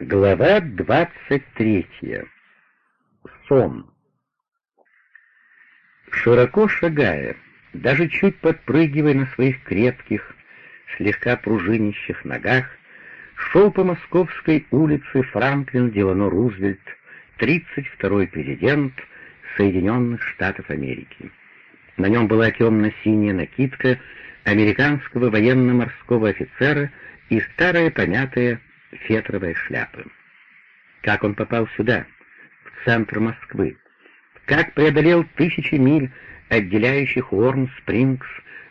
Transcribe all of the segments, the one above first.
Глава двадцать третья. Сон. Широко шагая, даже чуть подпрыгивая на своих крепких, слегка пружинищих ногах, шел по Московской улице Франклин Делано Рузвельт, 32-й президент Соединенных Штатов Америки. На нем была темно-синяя накидка американского военно-морского офицера и старая помятая фетровой шляпы. Как он попал сюда, в центр Москвы? Как преодолел тысячи миль, отделяющих Уорн-Спрингс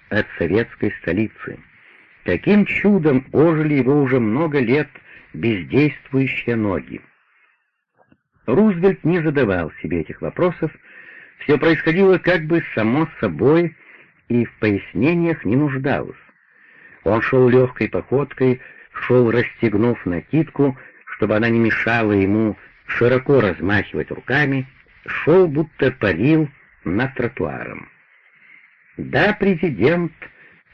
от советской столицы? Каким чудом ожили его уже много лет бездействующие ноги? Рузвельт не задавал себе этих вопросов, все происходило как бы само собой и в пояснениях не нуждалось. Он шел легкой походкой, шел, расстегнув накидку, чтобы она не мешала ему широко размахивать руками, шел, будто парил над тротуаром. Да, президент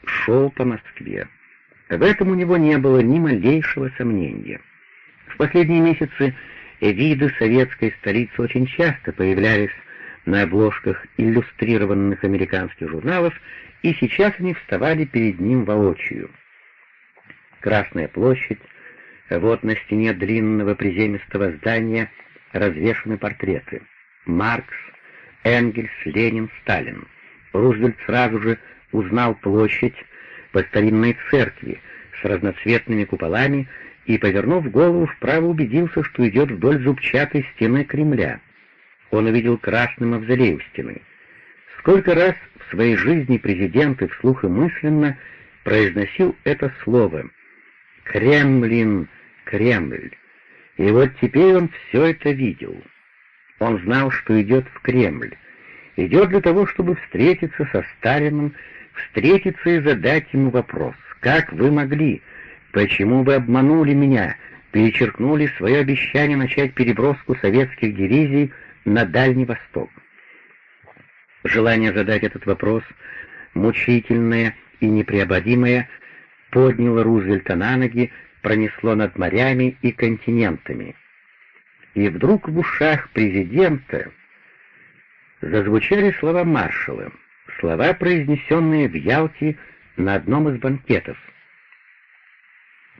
шел по Москве. В этом у него не было ни малейшего сомнения. В последние месяцы виды советской столицы очень часто появлялись на обложках иллюстрированных американских журналов, и сейчас они вставали перед ним воочию. Красная площадь, вот на стене длинного приземистого здания развешаны портреты. Маркс, Энгельс, Ленин, Сталин. Рузвельт сразу же узнал площадь по старинной церкви с разноцветными куполами и, повернув голову вправо, убедился, что идет вдоль зубчатой стены Кремля. Он увидел красный мавзолей у стены. Сколько раз в своей жизни президенты вслух и мысленно произносил это слово Кремлин, Кремль. И вот теперь он все это видел. Он знал, что идет в Кремль. Идет для того, чтобы встретиться со Сталиным, встретиться и задать ему вопрос. «Как вы могли? Почему вы обманули меня?» перечеркнули свое обещание начать переброску советских дивизий на Дальний Восток. Желание задать этот вопрос, мучительное и непреободимое, подняло Рузвельта на ноги, пронесло над морями и континентами. И вдруг в ушах президента зазвучали слова маршала, слова, произнесенные в Ялте на одном из банкетов.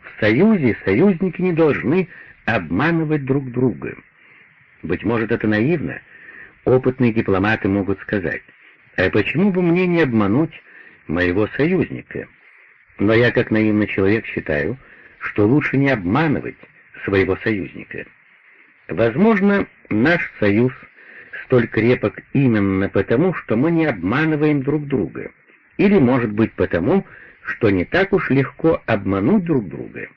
В Союзе союзники не должны обманывать друг друга. Быть может, это наивно. Опытные дипломаты могут сказать, а почему бы мне не обмануть моего союзника? Но я, как наивный человек, считаю, что лучше не обманывать своего союзника. Возможно, наш союз столь крепок именно потому, что мы не обманываем друг друга. Или, может быть, потому, что не так уж легко обмануть друг друга.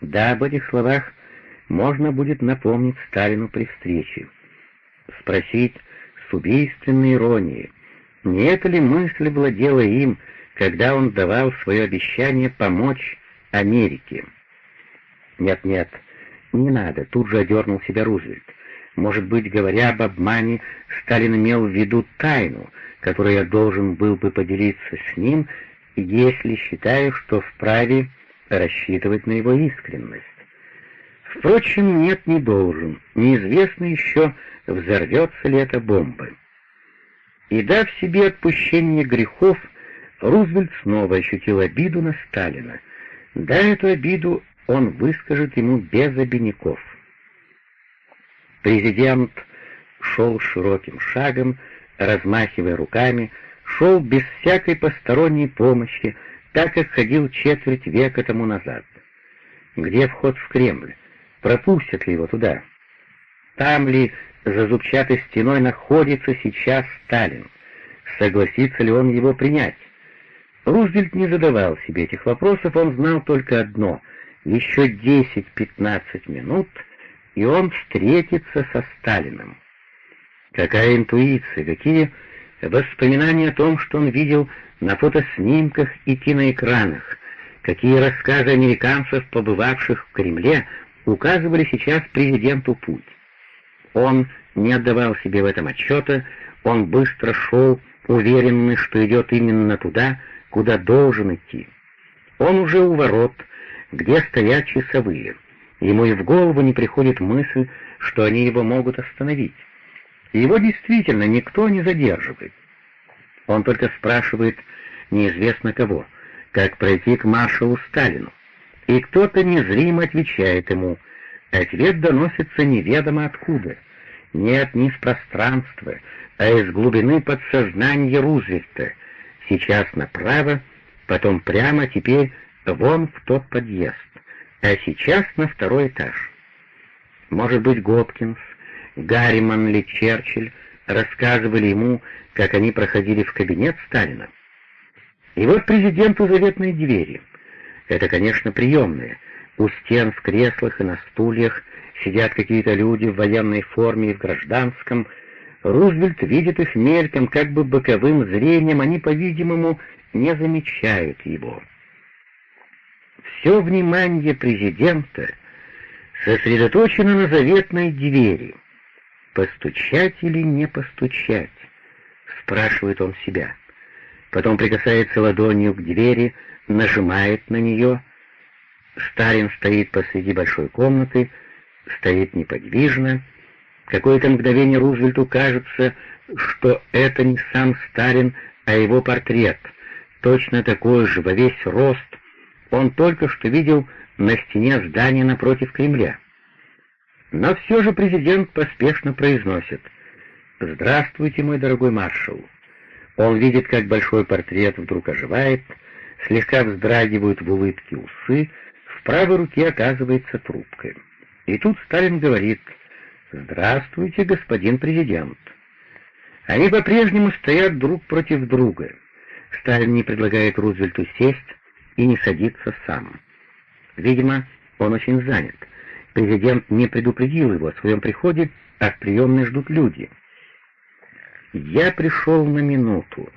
Да, об этих словах можно будет напомнить Сталину при встрече. Спросить с убийственной иронией, не эта ли мысль владела им, когда он давал свое обещание помочь Америке. «Нет-нет, не надо», — тут же одернул себя Рузвельт. «Может быть, говоря об обмане, Сталин имел в виду тайну, которую я должен был бы поделиться с ним, если считаю, что вправе рассчитывать на его искренность. Впрочем, нет, не должен. Неизвестно еще, взорвется ли эта бомба. И дав себе отпущение грехов, Рузвельт снова ощутил обиду на Сталина. Да, эту обиду он выскажет ему без обиняков. Президент шел широким шагом, размахивая руками, шел без всякой посторонней помощи, так как ходил четверть века тому назад. Где вход в Кремль? Пропустят ли его туда? Там ли за зубчатой стеной находится сейчас Сталин? Согласится ли он его принять? Рузвельт не задавал себе этих вопросов, он знал только одно — еще 10-15 минут, и он встретится со Сталиным. Какая интуиция, какие воспоминания о том, что он видел на фотоснимках и киноэкранах, какие рассказы американцев, побывавших в Кремле, указывали сейчас президенту путь. Он не отдавал себе в этом отчета, он быстро шел, уверенный, что идет именно туда, куда должен идти. Он уже у ворот, где стоят часовые. Ему и в голову не приходит мысль, что они его могут остановить. его действительно никто не задерживает. Он только спрашивает неизвестно кого, как пройти к маршалу Сталину. И кто-то незримо отвечает ему. Ответ доносится неведомо откуда. Нет, не из пространства, а из глубины подсознания Рузвельта. Сейчас направо, потом прямо, теперь вон в тот подъезд, а сейчас на второй этаж. Может быть, Гопкинс, Гарриман или Черчилль рассказывали ему, как они проходили в кабинет Сталина. И вот президенту заветной двери. Это, конечно, приемные. У стен в креслах и на стульях сидят какие-то люди в военной форме и в гражданском. Рузвельт видит их мельком, как бы боковым зрением, они, по-видимому, не замечают его. Все внимание президента сосредоточено на заветной двери. Постучать или не постучать? Спрашивает он себя. Потом прикасается ладонью к двери, нажимает на нее. Сталин стоит посреди большой комнаты, стоит неподвижно. Какое-то мгновение Рузвельту кажется, что это не сам Сталин, а его портрет, точно такой же, во весь рост. Он только что видел на стене здания напротив Кремля. Но все же президент поспешно произносит «Здравствуйте, мой дорогой маршал». Он видит, как большой портрет вдруг оживает, слегка вздрагивают в улыбке усы, в правой руке оказывается трубкой. И тут Сталин говорит «Здравствуйте, господин президент». Они по-прежнему стоят друг против друга. Сталин не предлагает Рузвельту сесть и не садится сам. Видимо, он очень занят. Президент не предупредил его о своем приходе, а в приемной ждут люди. «Я пришел на минуту.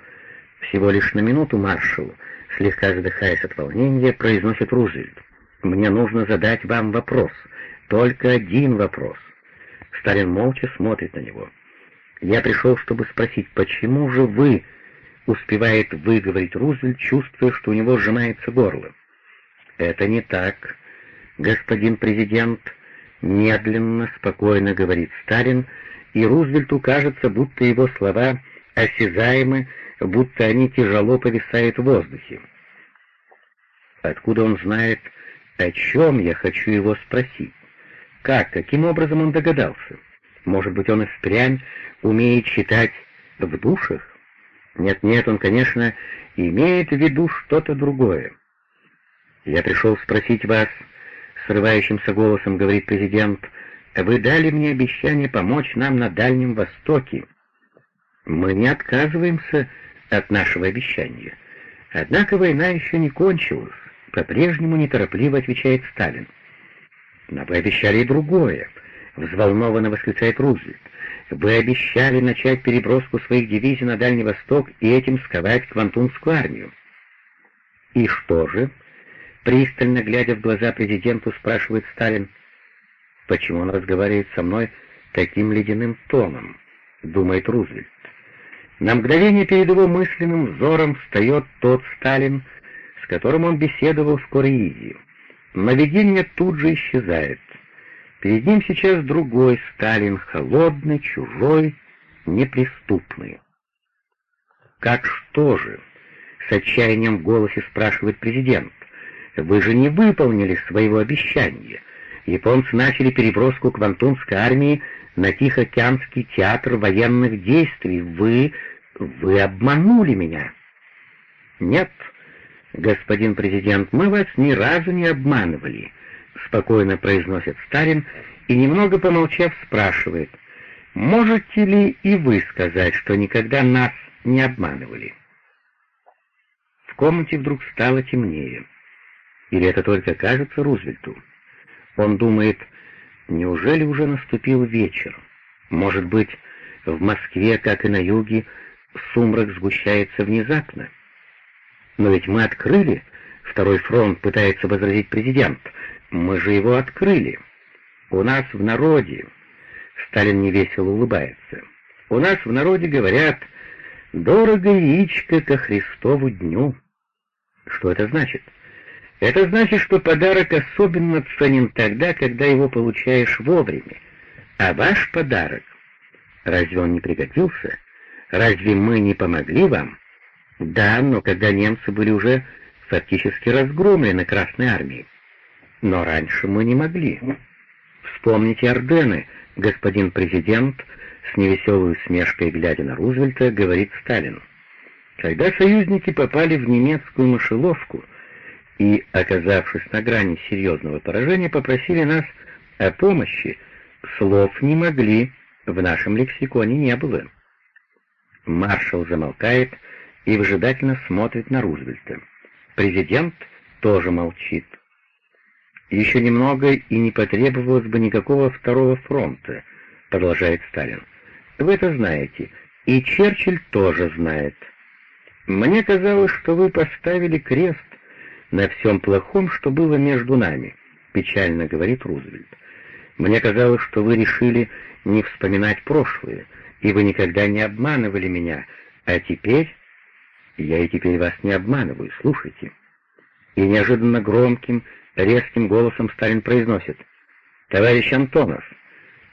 Всего лишь на минуту, маршал», слегка задыхаясь от волнения, произносит Рузвельт. «Мне нужно задать вам вопрос. Только один вопрос». Сталин молча смотрит на него. «Я пришел, чтобы спросить, почему же вы...» успевает выговорить Рузвельт, чувствуя, что у него сжимается горло. «Это не так, господин президент», — медленно, спокойно говорит Сталин, и Рузвельту кажется, будто его слова осязаемы, будто они тяжело повисают в воздухе. Откуда он знает, о чем я хочу его спросить? Как, каким образом он догадался? Может быть, он и впрямь умеет читать в душах? Нет-нет, он, конечно, имеет в виду что-то другое. «Я пришел спросить вас», — срывающимся голосом говорит президент, «вы дали мне обещание помочь нам на Дальнем Востоке. Мы не отказываемся от нашего обещания. Однако война еще не кончилась», — по-прежнему неторопливо отвечает Сталин. «Но вы обещали и другое», — взволнованно восклицает Рузвельт. Вы обещали начать переброску своих дивизий на Дальний Восток и этим сковать Квантунскую армию. И что же? Пристально глядя в глаза президенту, спрашивает Сталин. Почему он разговаривает со мной таким ледяным тоном? Думает Рузвельт. На мгновение перед его мысленным взором встает тот Сталин, с которым он беседовал в Кореизе. Но видение тут же исчезает. Перед ним сейчас другой Сталин, холодный, чужой, неприступный. «Как что же?» — с отчаянием в голосе спрашивает президент. «Вы же не выполнили своего обещания. Японцы начали переброску Квантунской армии на Тихоокеанский театр военных действий. Вы... вы обманули меня». «Нет, господин президент, мы вас ни разу не обманывали. — спокойно произносит Сталин и, немного помолчав, спрашивает, «Можете ли и вы сказать, что никогда нас не обманывали?» В комнате вдруг стало темнее. Или это только кажется Рузвельту? Он думает, неужели уже наступил вечер? Может быть, в Москве, как и на юге, сумрак сгущается внезапно? Но ведь мы открыли, второй фронт пытается возразить президент, мы же его открыли. У нас в народе, Сталин невесело улыбается, у нас в народе говорят «дорого яичко ко Христову дню». Что это значит? Это значит, что подарок особенно ценен тогда, когда его получаешь вовремя. А ваш подарок, разве он не пригодился? Разве мы не помогли вам? Да, но когда немцы были уже фактически разгромлены Красной Армией. Но раньше мы не могли. Вспомните Ордены, господин президент, с невеселой усмешкой глядя на Рузвельта, говорит Сталин. Когда союзники попали в немецкую мышеловку и, оказавшись на грани серьезного поражения, попросили нас о помощи, слов не могли, в нашем лексиконе не было. Маршал замолкает и выжидательно смотрит на Рузвельта. Президент тоже молчит. «Еще немного, и не потребовалось бы никакого второго фронта», — продолжает Сталин. «Вы это знаете, и Черчилль тоже знает. Мне казалось, что вы поставили крест на всем плохом, что было между нами», — печально говорит Рузвельт. «Мне казалось, что вы решили не вспоминать прошлое, и вы никогда не обманывали меня, а теперь...» «Я и теперь вас не обманываю, слушайте». И неожиданно громким, резким голосом Сталин произносит «Товарищ Антонов!»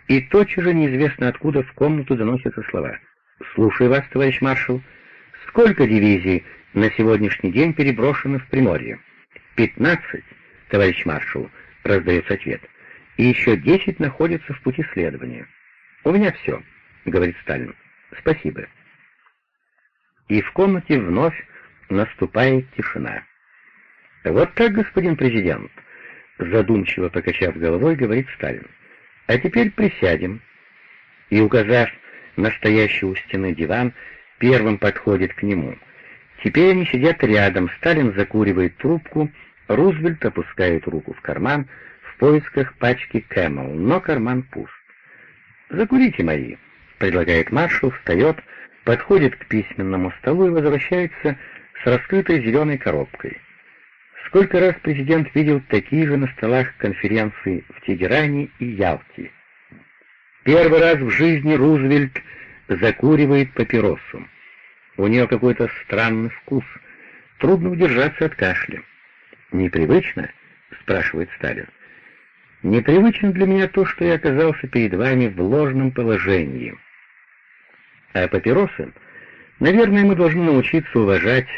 И тотчас же неизвестно откуда в комнату доносятся слова «Слушаю вас, товарищ маршал. Сколько дивизий на сегодняшний день переброшено в Приморье?» «Пятнадцать, товарищ маршал», — раздается ответ. «И еще десять находятся в пути следования». «У меня все», — говорит Сталин. «Спасибо». И в комнате вновь наступает тишина. «Вот так, господин президент», — задумчиво покачав головой, говорит Сталин. «А теперь присядем». И, указав настоящий у стены диван, первым подходит к нему. Теперь они сидят рядом, Сталин закуривает трубку, Рузвельт опускает руку в карман в поисках пачки Camel, но карман пуст. «Закурите мои», — предлагает маршал, встает, подходит к письменному столу и возвращается с раскрытой зеленой коробкой. Сколько раз президент видел такие же на столах конференции в Тегеране и Ялте. Первый раз в жизни Рузвельт закуривает папиросу. У нее какой-то странный вкус. Трудно удержаться от кашля. «Непривычно?» — спрашивает Сталин. «Непривычно для меня то, что я оказался перед вами в ложном положении. А папиросы? Наверное, мы должны научиться уважать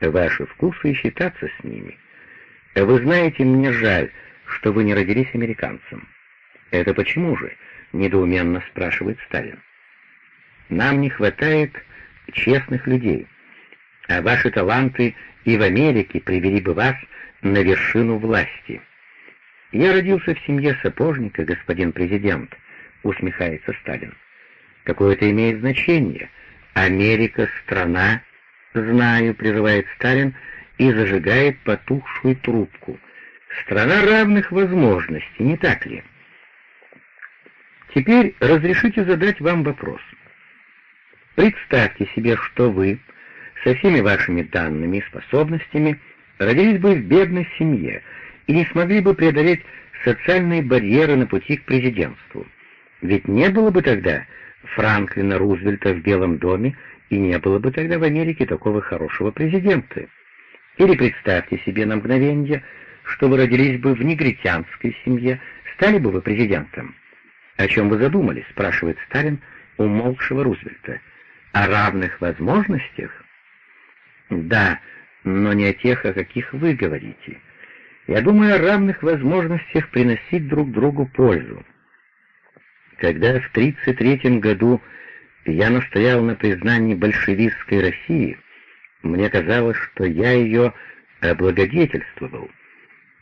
ваши вкусы и считаться с ними. «Вы знаете, мне жаль, что вы не родились американцем». «Это почему же?» — недоуменно спрашивает Сталин. «Нам не хватает честных людей, а ваши таланты и в Америке привели бы вас на вершину власти». «Я родился в семье сапожника, господин президент», — усмехается Сталин. «Какое это имеет значение? Америка — страна...» «Знаю», — прерывает Сталин, — и зажигает потухшую трубку. Страна равных возможностей, не так ли? Теперь разрешите задать вам вопрос. Представьте себе, что вы со всеми вашими данными и способностями родились бы в бедной семье и не смогли бы преодолеть социальные барьеры на пути к президентству. Ведь не было бы тогда Франклина Рузвельта в Белом доме и не было бы тогда в Америке такого хорошего президента. Или представьте себе на мгновение, что вы родились бы в негритянской семье, стали бы вы президентом. «О чем вы задумались?» — спрашивает Сталин умолкшего Рузвельта. «О равных возможностях?» «Да, но не о тех, о каких вы говорите. Я думаю о равных возможностях приносить друг другу пользу. Когда в 1933 году я настоял на признании большевистской России, мне казалось, что я ее облагодетельствовал.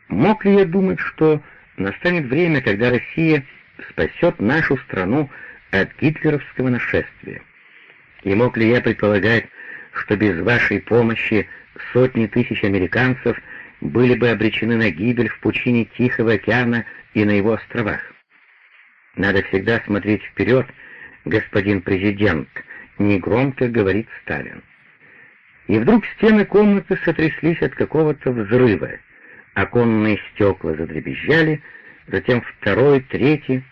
Мог ли я думать, что настанет время, когда Россия спасет нашу страну от гитлеровского нашествия? И мог ли я предполагать, что без вашей помощи сотни тысяч американцев были бы обречены на гибель в пучине Тихого океана и на его островах? Надо всегда смотреть вперед, господин президент, негромко говорит Сталин. И вдруг стены комнаты сотряслись от какого-то взрыва. Оконные стекла задребезжали, затем второй, третий.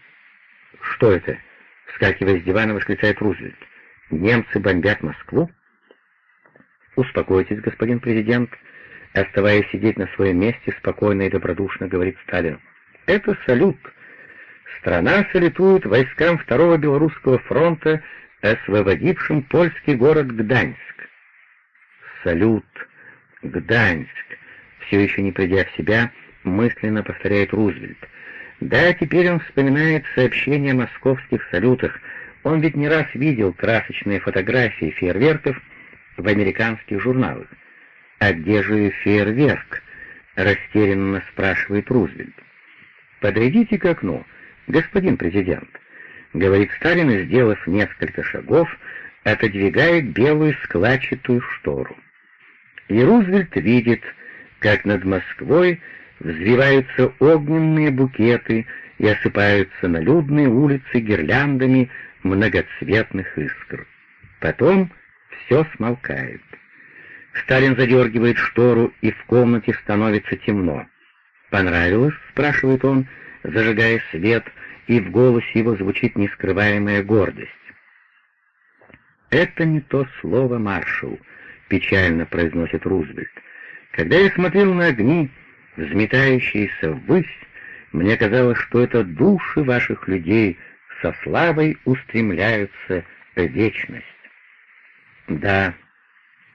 «Что это?» — вскакивая с дивана, восклицает Рузвельт. «Немцы бомбят Москву?» «Успокойтесь, господин президент. Оставаясь сидеть на своем месте, спокойно и добродушно говорит Сталин. «Это салют. Страна салютует войскам Второго Белорусского фронта, освободившим польский город Гданьск». «Салют. Гданьск». Все еще не придя в себя, мысленно повторяет Рузвельт. Да, теперь он вспоминает сообщения о московских салютах. Он ведь не раз видел красочные фотографии фейерверков в американских журналах. «А где же фейерверк?» — растерянно спрашивает Рузвельт. «Подойдите к окну, господин президент», — говорит Сталин сделав несколько шагов, отодвигает белую складчатую штору. И Рузвельт видит, как над Москвой взвиваются огненные букеты и осыпаются на людные улицы гирляндами многоцветных искр. Потом все смолкает. Сталин задергивает штору, и в комнате становится темно. «Понравилось?» — спрашивает он, зажигая свет, и в голосе его звучит нескрываемая гордость. «Это не то слово, маршал», — печально произносит Рузвельт. «Когда я смотрел на огни, взметающиеся ввысь, мне казалось, что это души ваших людей со славой устремляются в вечность». Да,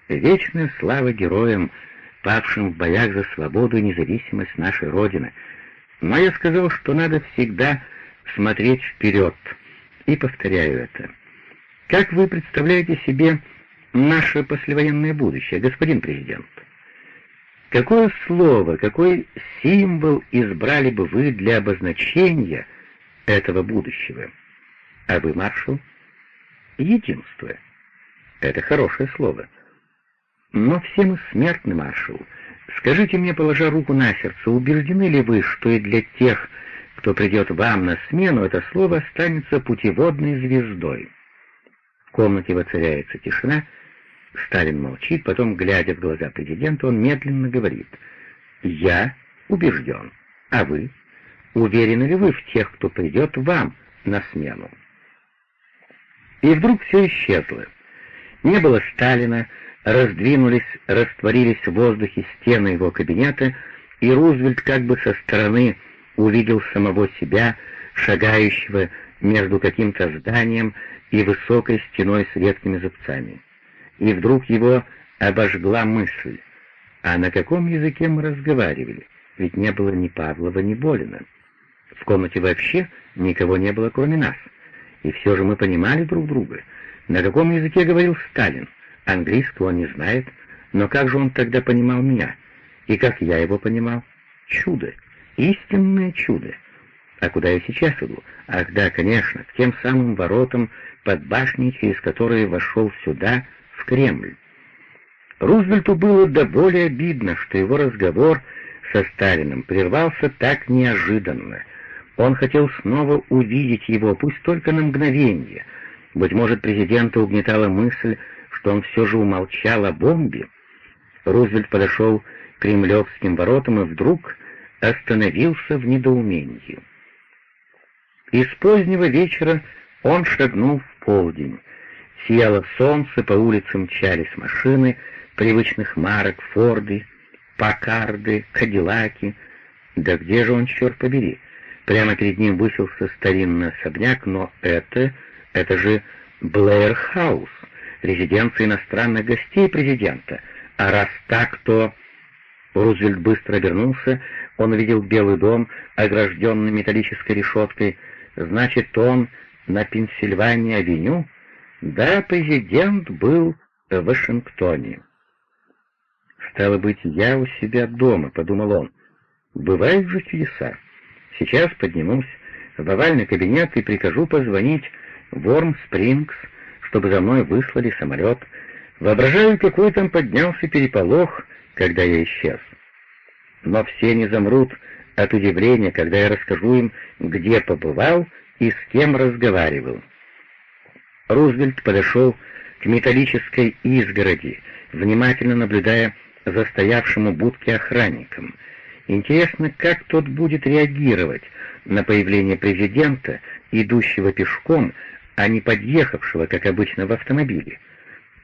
вечная слава героям, павшим в боях за свободу и независимость нашей Родины. Но я сказал, что надо всегда смотреть вперед, и повторяю это. Как вы представляете себе наше послевоенное будущее, господин президент? Какое слово, какой символ избрали бы вы для обозначения этого будущего? А вы, маршал? Единство. Это хорошее слово. Но все мы смертны, маршал. Скажите мне, положа руку на сердце, убеждены ли вы, что и для тех, кто придет вам на смену, это слово останется путеводной звездой? В комнате воцаряется тишина. Сталин молчит, потом, глядя в глаза президента, он медленно говорит. «Я убежден. А вы? Уверены ли вы в тех, кто придет вам на смену?» И вдруг все исчезло. Не было Сталина, раздвинулись, растворились в воздухе стены его кабинета, и Рузвельт как бы со стороны увидел самого себя, шагающего между каким-то зданием и высокой стеной с редкими зубцами. И вдруг его обожгла мысль, а на каком языке мы разговаривали? Ведь не было ни Павлова, ни Болина. В комнате вообще никого не было, кроме нас. И все же мы понимали друг друга — на каком языке говорил Сталин? Английского он не знает, но как же он тогда понимал меня? И как я его понимал? Чудо, истинное чудо. А куда я сейчас иду? Ах да, конечно, к тем самым воротам под башней, через которые вошел сюда, в Кремль. Рузвельту было до боли обидно, что его разговор со Сталиным прервался так неожиданно. Он хотел снова увидеть его, пусть только на мгновение — быть может, президента угнетала мысль, что он все же умолчал о бомбе. Рузвельт подошел к кремлевским воротам и вдруг остановился в недоумении. Из позднего вечера он шагнул в полдень. Сияло солнце, по улицам мчались машины, привычных марок, форды, пакарды, кадиллаки. Да где же он, черт побери? Прямо перед ним высился старинный особняк, но это это же Блэйр-хаус, резиденция иностранных гостей президента. А раз так, то... Рузвельт быстро обернулся, он увидел Белый дом, огражденный металлической решеткой. Значит, он на Пенсильвании-авеню? Да, президент был в Вашингтоне. «Стало быть, я у себя дома», — подумал он. «Бывают же чудеса. Сейчас поднимусь в овальный кабинет и прикажу позвонить Ворм-Спрингс, чтобы за мной выслали самолет. Воображаю, какой там поднялся переполох, когда я исчез. Но все не замрут от удивления, когда я расскажу им, где побывал и с кем разговаривал. Рузвельт подошел к металлической изгороди, внимательно наблюдая за стоявшим у будки охранником. Интересно, как тот будет реагировать на появление президента, идущего пешком, а не подъехавшего, как обычно, в автомобиле.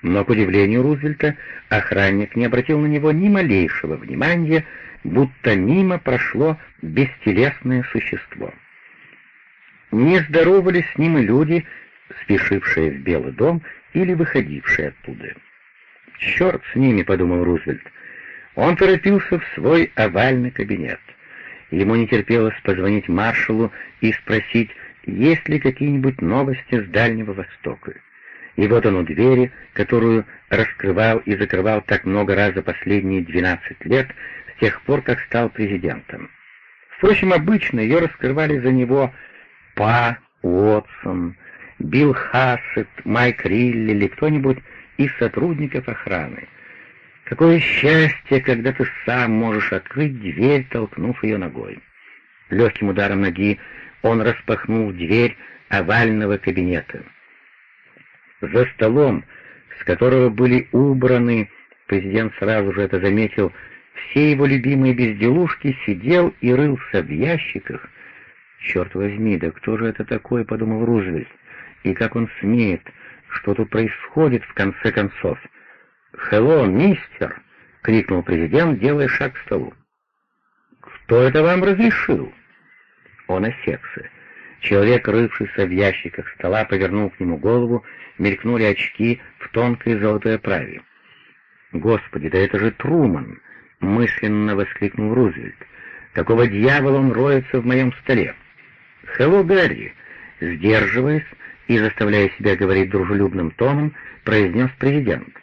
Но, к удивлению Рузвельта, охранник не обратил на него ни малейшего внимания, будто мимо прошло бестелесное существо. Не здоровались с ним и люди, спешившие в Белый дом или выходившие оттуда. «Черт с ними», — подумал Рузвельт. Он торопился в свой овальный кабинет. Ему не терпелось позвонить маршалу и спросить, есть ли какие-нибудь новости с Дальнего Востока. И вот он у двери, которую раскрывал и закрывал так много раз за последние 12 лет, с тех пор, как стал президентом. Впрочем, обычно ее раскрывали за него Па, Уотсон, Билл Хассет, Майк Рилли или кто-нибудь из сотрудников охраны. Какое счастье, когда ты сам можешь открыть дверь, толкнув ее ногой. Легким ударом ноги он распахнул дверь овального кабинета. За столом, с которого были убраны, президент сразу же это заметил, все его любимые безделушки, сидел и рылся в ящиках. «Черт возьми, да кто же это такой?» — подумал Рузвельт. «И как он смеет? Что тут происходит, в конце концов?» «Хелло, мистер!» — крикнул президент, делая шаг к столу. «Кто это вам разрешил?» Он осекся. Человек, рывшийся в ящиках стола, повернул к нему голову, мелькнули очки в тонкой золотой оправе. «Господи, да это же Труман!» — мысленно воскликнул Рузвельт. «Какого дьявола он роется в моем столе?» «Хелло, Гарри!» — сдерживаясь и заставляя себя говорить дружелюбным тоном, произнес президент.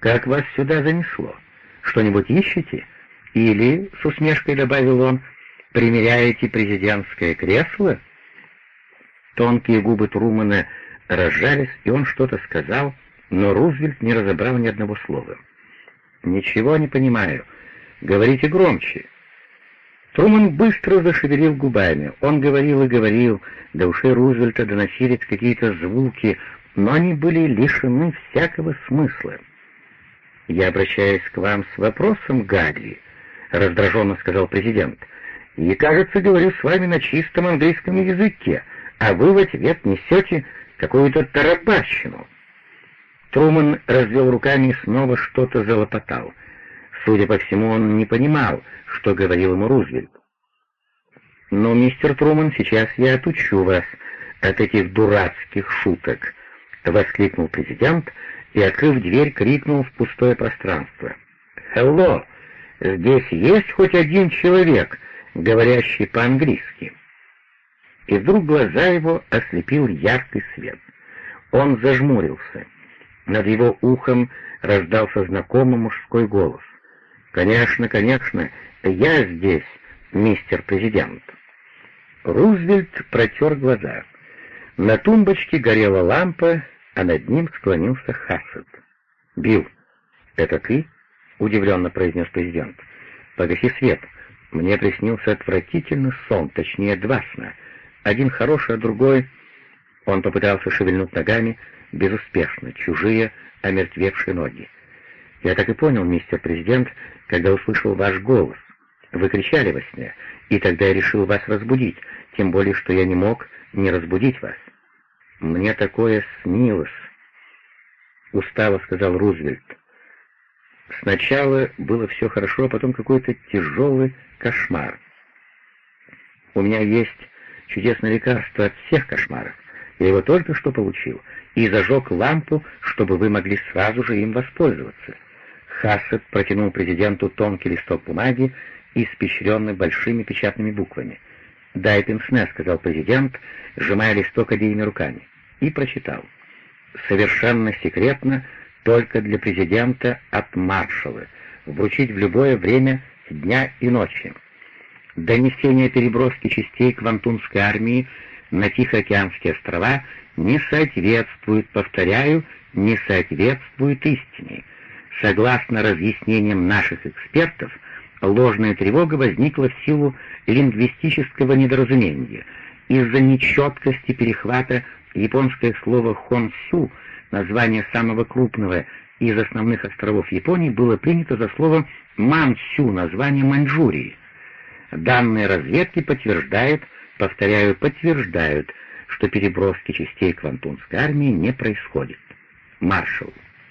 «Как вас сюда занесло? Что-нибудь ищете?» Или, с усмешкой добавил он, примеряете президентское кресло?» Тонкие губы Трумана разжались, и он что-то сказал, но Рузвельт не разобрал ни одного слова. «Ничего не понимаю. Говорите громче». Труман быстро зашевелил губами. Он говорил и говорил, до ушей Рузвельта доносились какие-то звуки, но они были лишены всякого смысла. «Я обращаюсь к вам с вопросом, Гарри», — раздраженно сказал президент, — «и, кажется, говорю с вами на чистом английском языке, а вы в ответ несете какую-то тарабащину». Труман развел руками и снова что-то залопотал. Судя по всему, он не понимал, что говорил ему Рузвельт. «Но, мистер Труман, сейчас я отучу вас от этих дурацких шуток», — воскликнул президент и, открыв дверь, крикнул в пустое пространство. «Хелло! Здесь есть хоть один человек, говорящий по-английски?» И вдруг глаза его ослепил яркий свет. Он зажмурился. Над его ухом раздался знакомый мужской голос. «Конечно, конечно, я здесь, мистер президент». Рузвельт протер глаза. На тумбочке горела лампа, а над ним склонился Хассет. «Билл, это ты?» — удивленно произнес президент. «Погаси свет. Мне приснился отвратительный сон, точнее, два сна. Один хороший, а другой...» Он попытался шевельнуть ногами, безуспешно, чужие, омертвевшие ноги. «Я так и понял, мистер президент, когда услышал ваш голос. Вы кричали во сне, и тогда я решил вас разбудить, тем более, что я не мог не разбудить вас. Мне такое снилось, — устало сказал Рузвельт. Сначала было все хорошо, а потом какой-то тяжелый кошмар. У меня есть чудесное лекарство от всех кошмаров. Я его только что получил и зажег лампу, чтобы вы могли сразу же им воспользоваться. Хассет протянул президенту тонкий листок бумаги, испещренный большими печатными буквами. «Дай пенсне», — сказал президент, сжимая листок обеими руками, и прочитал. «Совершенно секретно, только для президента от маршала, вручить в любое время дня и ночи. Донесение переброски частей Квантунской армии на Тихоокеанские острова не соответствует, повторяю, не соответствует истине. Согласно разъяснениям наших экспертов, ложная тревога возникла в силу лингвистического недоразумения. Из-за нечеткости перехвата японское слово «хонсю», название самого крупного из основных островов Японии, было принято за слово «мансю», название Маньчжурии. Данные разведки подтверждают, повторяю, подтверждают, что переброски частей Квантунской армии не происходит. Маршал.